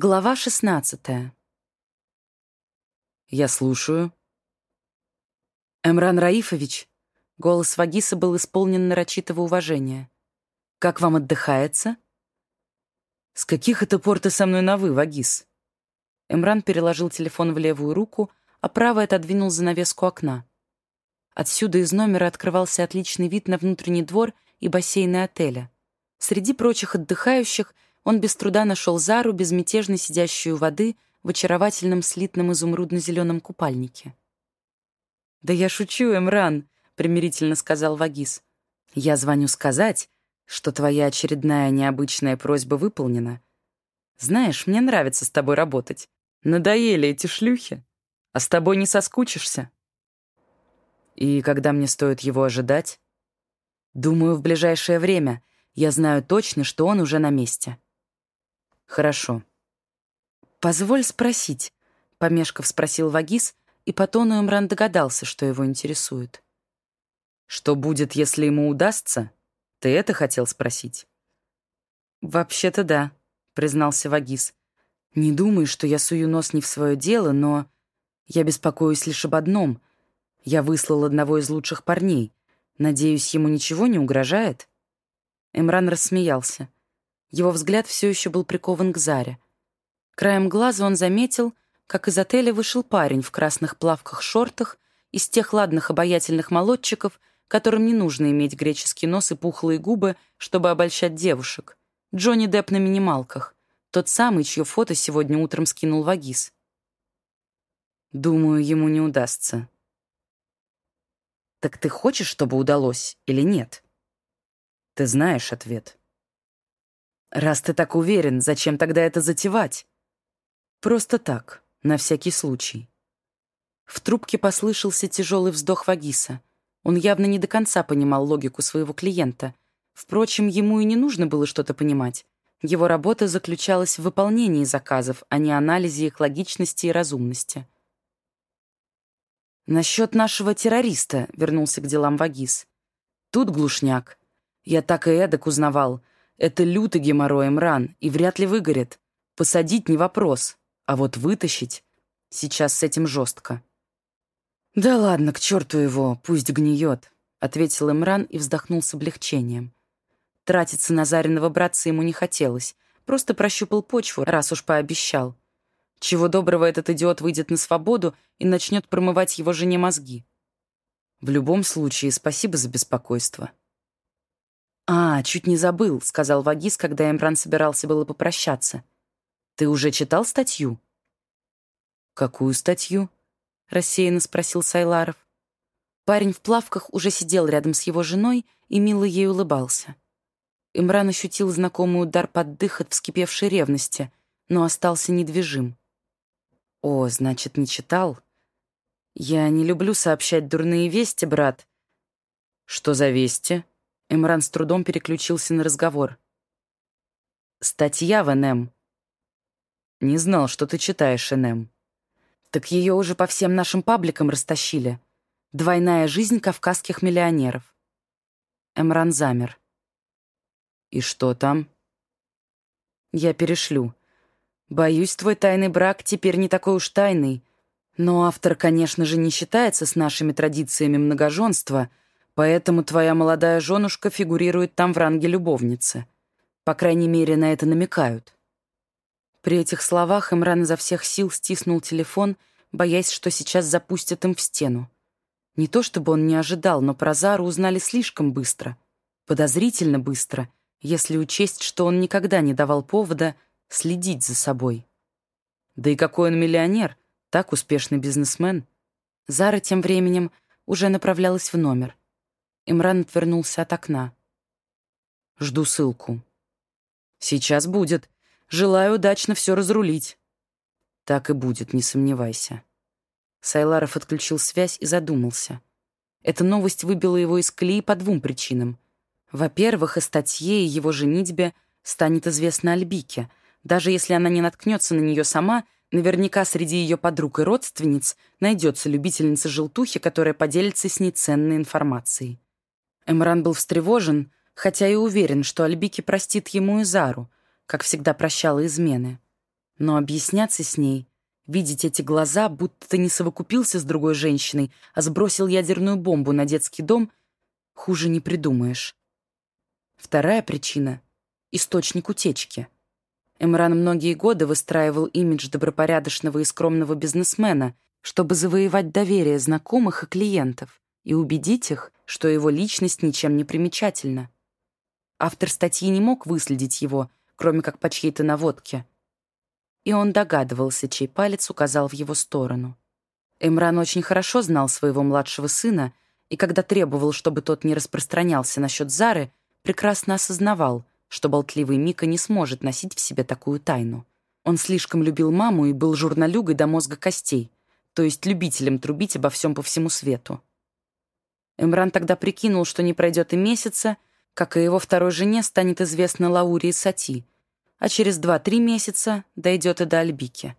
Глава 16. Я слушаю. Эмран Раифович, голос Вагиса был исполнен нарочитого уважения. Как вам отдыхается? С каких это пор ты со мной на «вы», Вагис? Эмран переложил телефон в левую руку, а правой отодвинул занавеску окна. Отсюда из номера открывался отличный вид на внутренний двор и бассейны отеля. Среди прочих отдыхающих — он без труда нашел Зару, безмятежно сидящую у воды в очаровательном слитном изумрудно-зеленом купальнике. «Да я шучу, Эмран», — примирительно сказал Вагис. «Я звоню сказать, что твоя очередная необычная просьба выполнена. Знаешь, мне нравится с тобой работать. Надоели эти шлюхи. А с тобой не соскучишься». «И когда мне стоит его ожидать?» «Думаю, в ближайшее время. Я знаю точно, что он уже на месте». «Хорошо». «Позволь спросить», — помешков спросил Вагис, и по тону Эмран догадался, что его интересует. «Что будет, если ему удастся? Ты это хотел спросить?» «Вообще-то да», — признался Вагис. «Не думай, что я сую нос не в свое дело, но я беспокоюсь лишь об одном. Я выслал одного из лучших парней. Надеюсь, ему ничего не угрожает?» Эмран рассмеялся. Его взгляд все еще был прикован к Заре. Краем глаза он заметил, как из отеля вышел парень в красных плавках-шортах из тех ладных обаятельных молодчиков, которым не нужно иметь греческий нос и пухлые губы, чтобы обольщать девушек. Джонни Депп на минималках. Тот самый, чье фото сегодня утром скинул Вагис. «Думаю, ему не удастся». «Так ты хочешь, чтобы удалось, или нет?» «Ты знаешь ответ». «Раз ты так уверен, зачем тогда это затевать?» «Просто так, на всякий случай». В трубке послышался тяжелый вздох Вагиса. Он явно не до конца понимал логику своего клиента. Впрочем, ему и не нужно было что-то понимать. Его работа заключалась в выполнении заказов, а не анализе их логичности и разумности. «Насчет нашего террориста», — вернулся к делам Вагис. «Тут глушняк. Я так и эдак узнавал. Это лютый геморрой Мран, и вряд ли выгорит. Посадить не вопрос, а вот вытащить сейчас с этим жестко. «Да ладно, к черту его, пусть гниет», — ответил Имран и вздохнул с облегчением. Тратиться на Зариного братца ему не хотелось, просто прощупал почву, раз уж пообещал. Чего доброго этот идиот выйдет на свободу и начнет промывать его жене мозги. В любом случае, спасибо за беспокойство. «А, чуть не забыл», — сказал Вагис, когда Эмран собирался было попрощаться. «Ты уже читал статью?» «Какую статью?» — рассеянно спросил Сайларов. Парень в плавках уже сидел рядом с его женой и мило ей улыбался. Имран ощутил знакомый удар под дых от вскипевшей ревности, но остался недвижим. «О, значит, не читал?» «Я не люблю сообщать дурные вести, брат». «Что за вести?» Эмран с трудом переключился на разговор. «Статья в НМ». «Не знал, что ты читаешь НМ». «Так ее уже по всем нашим пабликам растащили. Двойная жизнь кавказских миллионеров». Эмран замер. «И что там?» «Я перешлю. Боюсь, твой тайный брак теперь не такой уж тайный. Но автор, конечно же, не считается с нашими традициями многоженства — Поэтому твоя молодая женушка фигурирует там в ранге любовницы. По крайней мере, на это намекают». При этих словах Имран изо всех сил стиснул телефон, боясь, что сейчас запустят им в стену. Не то чтобы он не ожидал, но про Зару узнали слишком быстро. Подозрительно быстро, если учесть, что он никогда не давал повода следить за собой. Да и какой он миллионер, так успешный бизнесмен. Зара тем временем уже направлялась в номер. Имран отвернулся от окна. «Жду ссылку». «Сейчас будет. Желаю удачно все разрулить». «Так и будет, не сомневайся». Сайларов отключил связь и задумался. Эта новость выбила его из колеи по двум причинам. Во-первых, о статье и его женитьбе станет известно Альбике. Даже если она не наткнется на нее сама, наверняка среди ее подруг и родственниц найдется любительница желтухи, которая поделится с ней ценной информацией. Эмран был встревожен, хотя и уверен, что Альбики простит ему и Зару, как всегда прощала измены. Но объясняться с ней, видеть эти глаза, будто ты не совокупился с другой женщиной, а сбросил ядерную бомбу на детский дом, хуже не придумаешь. Вторая причина — источник утечки. Эмран многие годы выстраивал имидж добропорядочного и скромного бизнесмена, чтобы завоевать доверие знакомых и клиентов и убедить их, что его личность ничем не примечательна. Автор статьи не мог выследить его, кроме как по чьей-то наводке. И он догадывался, чей палец указал в его сторону. Эмран очень хорошо знал своего младшего сына, и когда требовал, чтобы тот не распространялся насчет Зары, прекрасно осознавал, что болтливый Мика не сможет носить в себе такую тайну. Он слишком любил маму и был журналюгой до мозга костей, то есть любителем трубить обо всем по всему свету. Эмран тогда прикинул, что не пройдет и месяца, как и его второй жене станет известно Лауре и Сати, а через два-три месяца дойдет и до Альбики.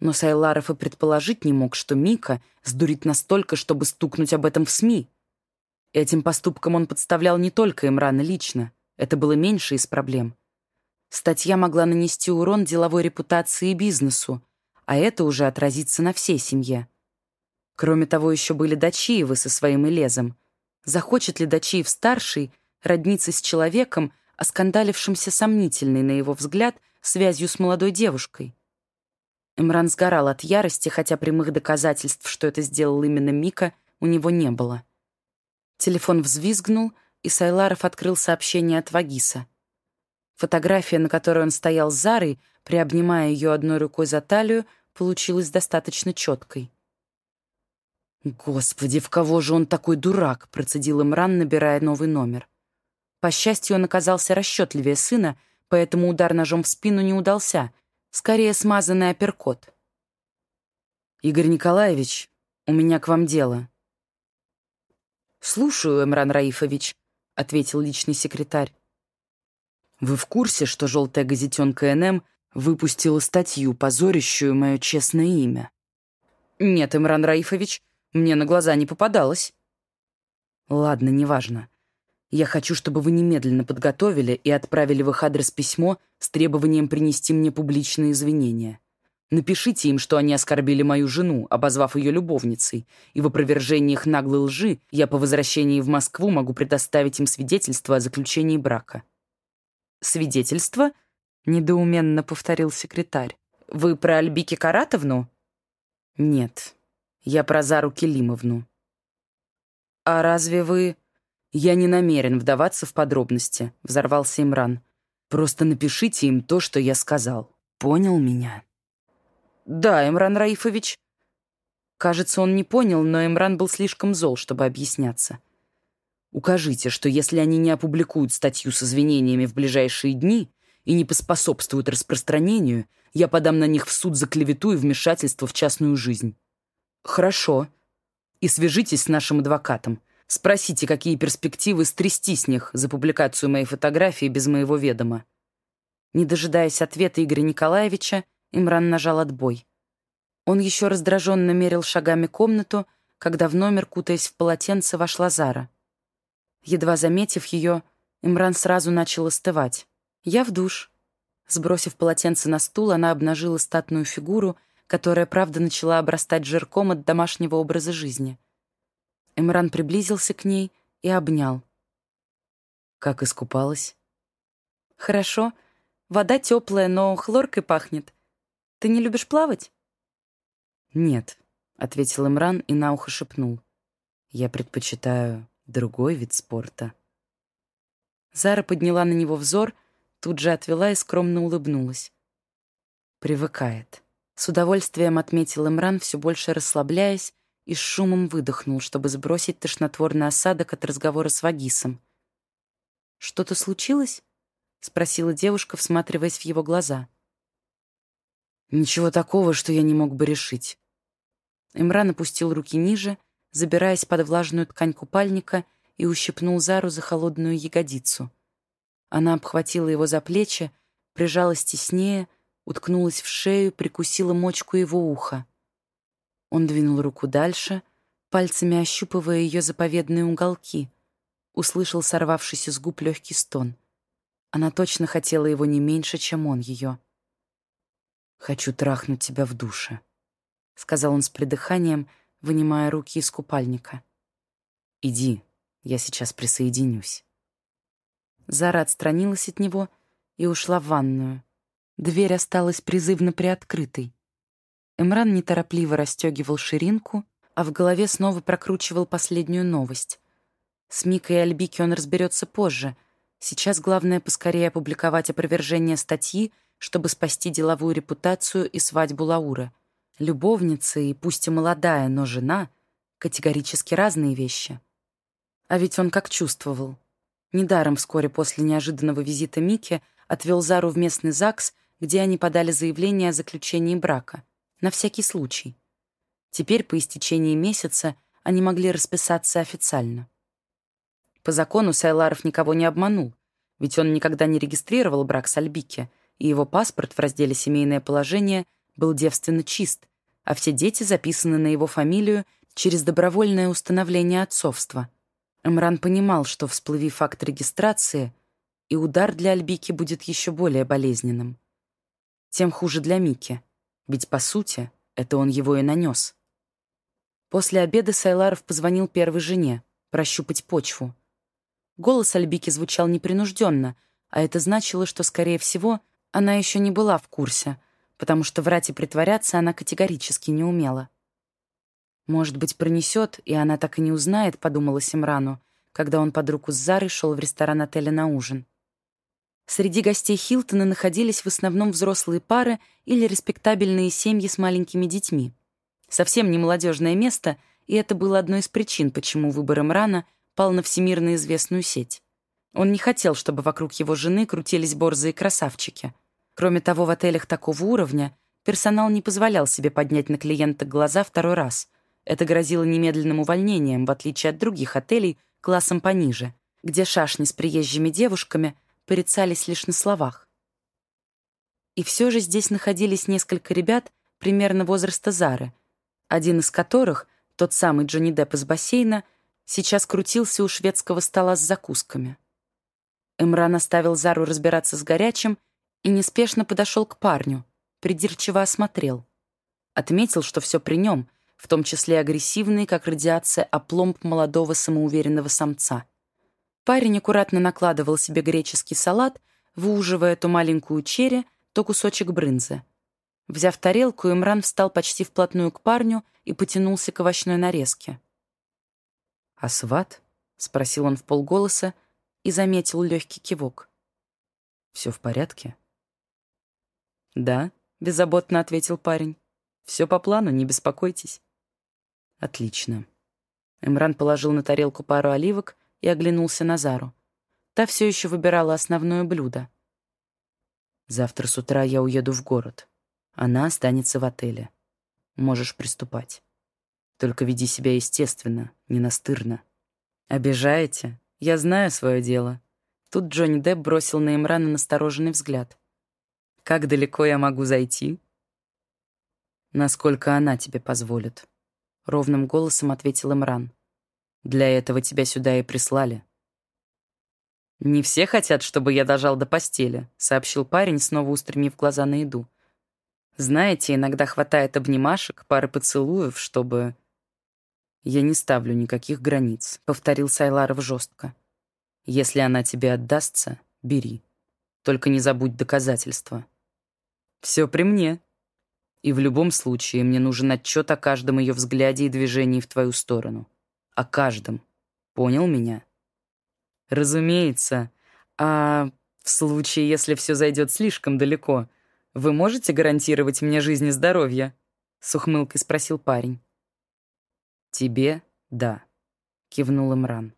Но Сайларов и предположить не мог, что Мика сдурит настолько, чтобы стукнуть об этом в СМИ. Этим поступком он подставлял не только Эмрана лично, это было меньше из проблем. Статья могла нанести урон деловой репутации и бизнесу, а это уже отразится на всей семье. Кроме того, еще были Дачиевы со своим Элезом. Захочет ли Дачиев-старший родниться с человеком, оскандалившимся сомнительной, на его взгляд, связью с молодой девушкой? Эмран сгорал от ярости, хотя прямых доказательств, что это сделал именно Мика, у него не было. Телефон взвизгнул, и Сайларов открыл сообщение от Вагиса. Фотография, на которой он стоял с Зарой, приобнимая ее одной рукой за талию, получилась достаточно четкой. «Господи, в кого же он такой дурак?» — процедил Имран, набирая новый номер. По счастью, он оказался расчетливее сына, поэтому удар ножом в спину не удался, скорее смазанный апперкот. «Игорь Николаевич, у меня к вам дело». «Слушаю, Эмран Раифович», — ответил личный секретарь. «Вы в курсе, что желтая газетенка НМ выпустила статью, позорящую мое честное имя?» «Нет, Эмран Раифович, мне на глаза не попадалось. Ладно, неважно. Я хочу, чтобы вы немедленно подготовили и отправили в их адрес письмо с требованием принести мне публичные извинения. Напишите им, что они оскорбили мою жену, обозвав ее любовницей, и в опровержении их наглой лжи я по возвращении в Москву могу предоставить им свидетельство о заключении брака. «Свидетельство?» — недоуменно повторил секретарь. «Вы про Альбики Каратовну?» «Нет, я про Зару Келимовну. «А разве вы...» «Я не намерен вдаваться в подробности», — взорвался Имран. «Просто напишите им то, что я сказал. Понял меня?» «Да, Имран Раифович». Кажется, он не понял, но Имран был слишком зол, чтобы объясняться. «Укажите, что если они не опубликуют статью с извинениями в ближайшие дни и не поспособствуют распространению, я подам на них в суд за клевету и вмешательство в частную жизнь». «Хорошо. И свяжитесь с нашим адвокатом. Спросите, какие перспективы стрясти с них за публикацию моей фотографии без моего ведома». Не дожидаясь ответа Игоря Николаевича, Имран нажал отбой. Он еще раздраженно мерил шагами комнату, когда в номер, кутаясь в полотенце, вошла Зара. Едва заметив ее, Имран сразу начал остывать. «Я в душ». Сбросив полотенце на стул, она обнажила статную фигуру — которая, правда, начала обрастать жирком от домашнего образа жизни. Эмран приблизился к ней и обнял. «Как искупалась?» «Хорошо. Вода теплая, но хлоркой пахнет. Ты не любишь плавать?» «Нет», — ответил Имран и на ухо шепнул. «Я предпочитаю другой вид спорта». Зара подняла на него взор, тут же отвела и скромно улыбнулась. «Привыкает». С удовольствием отметил Имран, все больше расслабляясь, и с шумом выдохнул, чтобы сбросить тошнотворный осадок от разговора с Вагисом. «Что-то случилось?» — спросила девушка, всматриваясь в его глаза. «Ничего такого, что я не мог бы решить». Имран опустил руки ниже, забираясь под влажную ткань купальника и ущипнул Зару за холодную ягодицу. Она обхватила его за плечи, прижалась теснее, уткнулась в шею, прикусила мочку его уха. Он двинул руку дальше, пальцами ощупывая ее заповедные уголки. Услышал сорвавшийся с губ легкий стон. Она точно хотела его не меньше, чем он ее. «Хочу трахнуть тебя в душе», — сказал он с придыханием, вынимая руки из купальника. «Иди, я сейчас присоединюсь». Зара отстранилась от него и ушла в ванную. Дверь осталась призывно приоткрытой. Эмран неторопливо расстегивал ширинку, а в голове снова прокручивал последнюю новость. С Микой и Альбики он разберется позже. Сейчас главное поскорее опубликовать опровержение статьи, чтобы спасти деловую репутацию и свадьбу Лауры. Любовница и пусть и молодая, но жена — категорически разные вещи. А ведь он как чувствовал. Недаром вскоре после неожиданного визита Мики отвел Зару в местный ЗАГС, где они подали заявление о заключении брака. На всякий случай. Теперь, по истечении месяца, они могли расписаться официально. По закону Сайларов никого не обманул, ведь он никогда не регистрировал брак с Альбике, и его паспорт в разделе «Семейное положение» был девственно чист, а все дети записаны на его фамилию через добровольное установление отцовства. Эмран понимал, что, всплыви факт регистрации, и удар для Альбики будет еще более болезненным. Тем хуже для Мики, ведь, по сути, это он его и нанес. После обеда Сайларов позвонил первой жене, прощупать почву. Голос Альбики звучал непринужденно, а это значило, что, скорее всего, она еще не была в курсе, потому что врать и притворяться она категорически не умела. «Может быть, пронесет, и она так и не узнает», — подумала Симрану, когда он под руку с Зарой шел в ресторан отеля на ужин. Среди гостей Хилтона находились в основном взрослые пары или респектабельные семьи с маленькими детьми. Совсем не молодежное место, и это было одной из причин, почему выбор Имрана пал на всемирно известную сеть. Он не хотел, чтобы вокруг его жены крутились борзые красавчики. Кроме того, в отелях такого уровня персонал не позволял себе поднять на клиента глаза второй раз, это грозило немедленным увольнением, в отличие от других отелей классом пониже, где шашни с приезжими девушками порицались лишь на словах. И все же здесь находились несколько ребят примерно возраста Зары, один из которых, тот самый Джонни Депп из бассейна, сейчас крутился у шведского стола с закусками. Эмран оставил Зару разбираться с горячим и неспешно подошел к парню, придирчиво осмотрел. Отметил, что все при нем, в том числе агрессивный, как радиация, опломб молодого самоуверенного самца. Парень аккуратно накладывал себе греческий салат, выуживая то маленькую черри, то кусочек брынзы. Взяв тарелку, Имран встал почти вплотную к парню и потянулся к овощной нарезке. «А сват?» — спросил он в полголоса и заметил легкий кивок. «Все в порядке?» «Да», — беззаботно ответил парень. «Все по плану, не беспокойтесь». Отлично. Эмран положил на тарелку пару оливок и оглянулся на Зару. Та все еще выбирала основное блюдо. Завтра с утра я уеду в город. Она останется в отеле. Можешь приступать. Только веди себя естественно, не настырно. Обижаете? Я знаю свое дело. Тут Джонни Депп бросил на Имрана настороженный взгляд. Как далеко я могу зайти? Насколько она тебе позволит. — ровным голосом ответил Имран. «Для этого тебя сюда и прислали». «Не все хотят, чтобы я дожал до постели», — сообщил парень, снова устремив глаза на еду. «Знаете, иногда хватает обнимашек, пары поцелуев, чтобы...» «Я не ставлю никаких границ», — повторил Сайларов жестко. «Если она тебе отдастся, бери. Только не забудь доказательства». «Все при мне», и в любом случае мне нужен отчет о каждом ее взгляде и движении в твою сторону. О каждом. Понял меня? Разумеется. А в случае, если все зайдет слишком далеко, вы можете гарантировать мне жизнь и здоровье? С ухмылкой спросил парень. Тебе — да, кивнул Имран.